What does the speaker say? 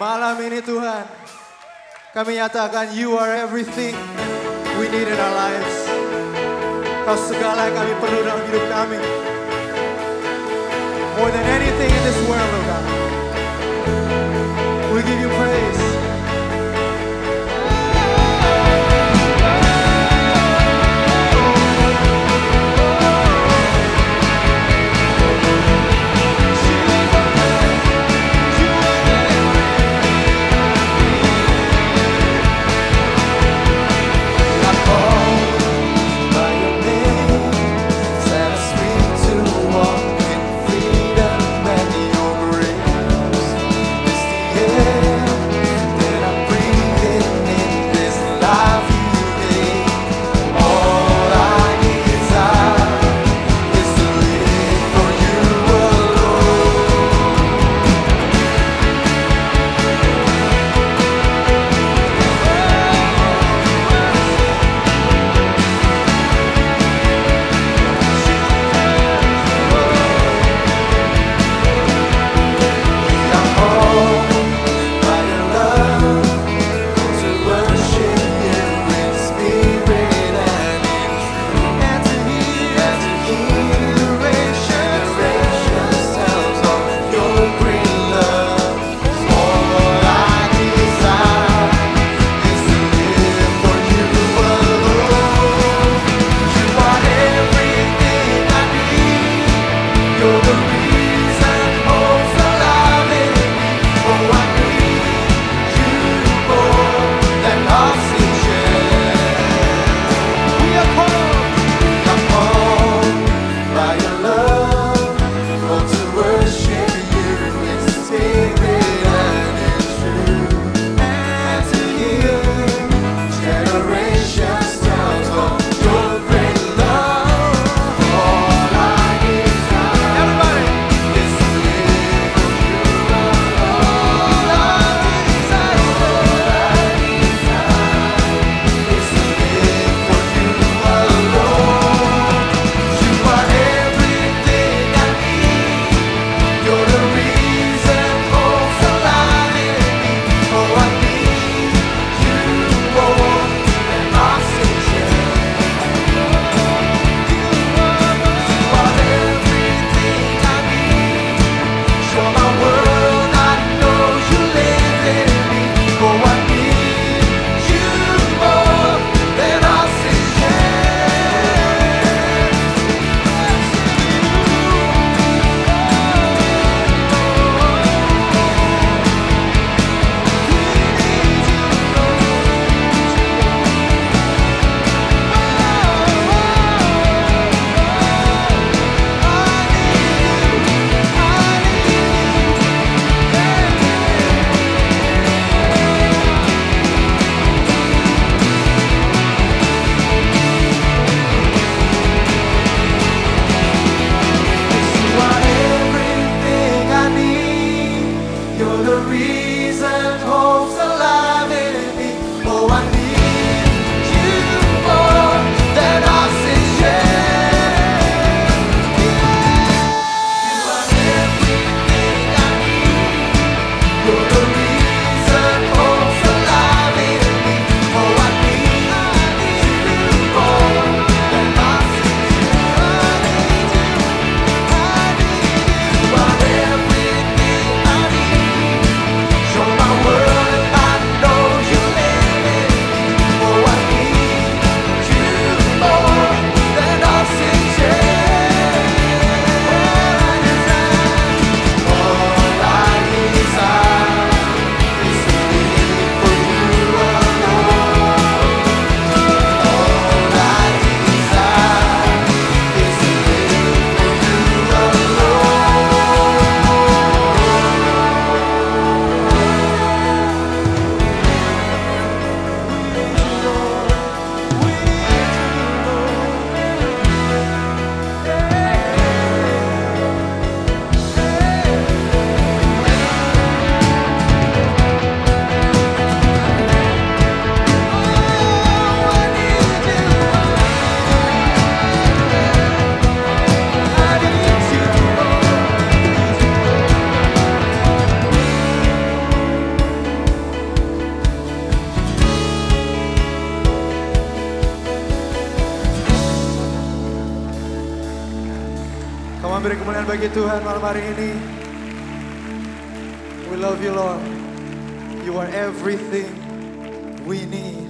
Malam ini Tuhan, kami nyatakan You are everything we need in our lives. Kau segala yang kami perlu dalam hidup kami. More than anything in this world, Lord God. We give you praise. Kemuliaan bagi Tuhan malam hari ini. We love you Lord. You are everything we need.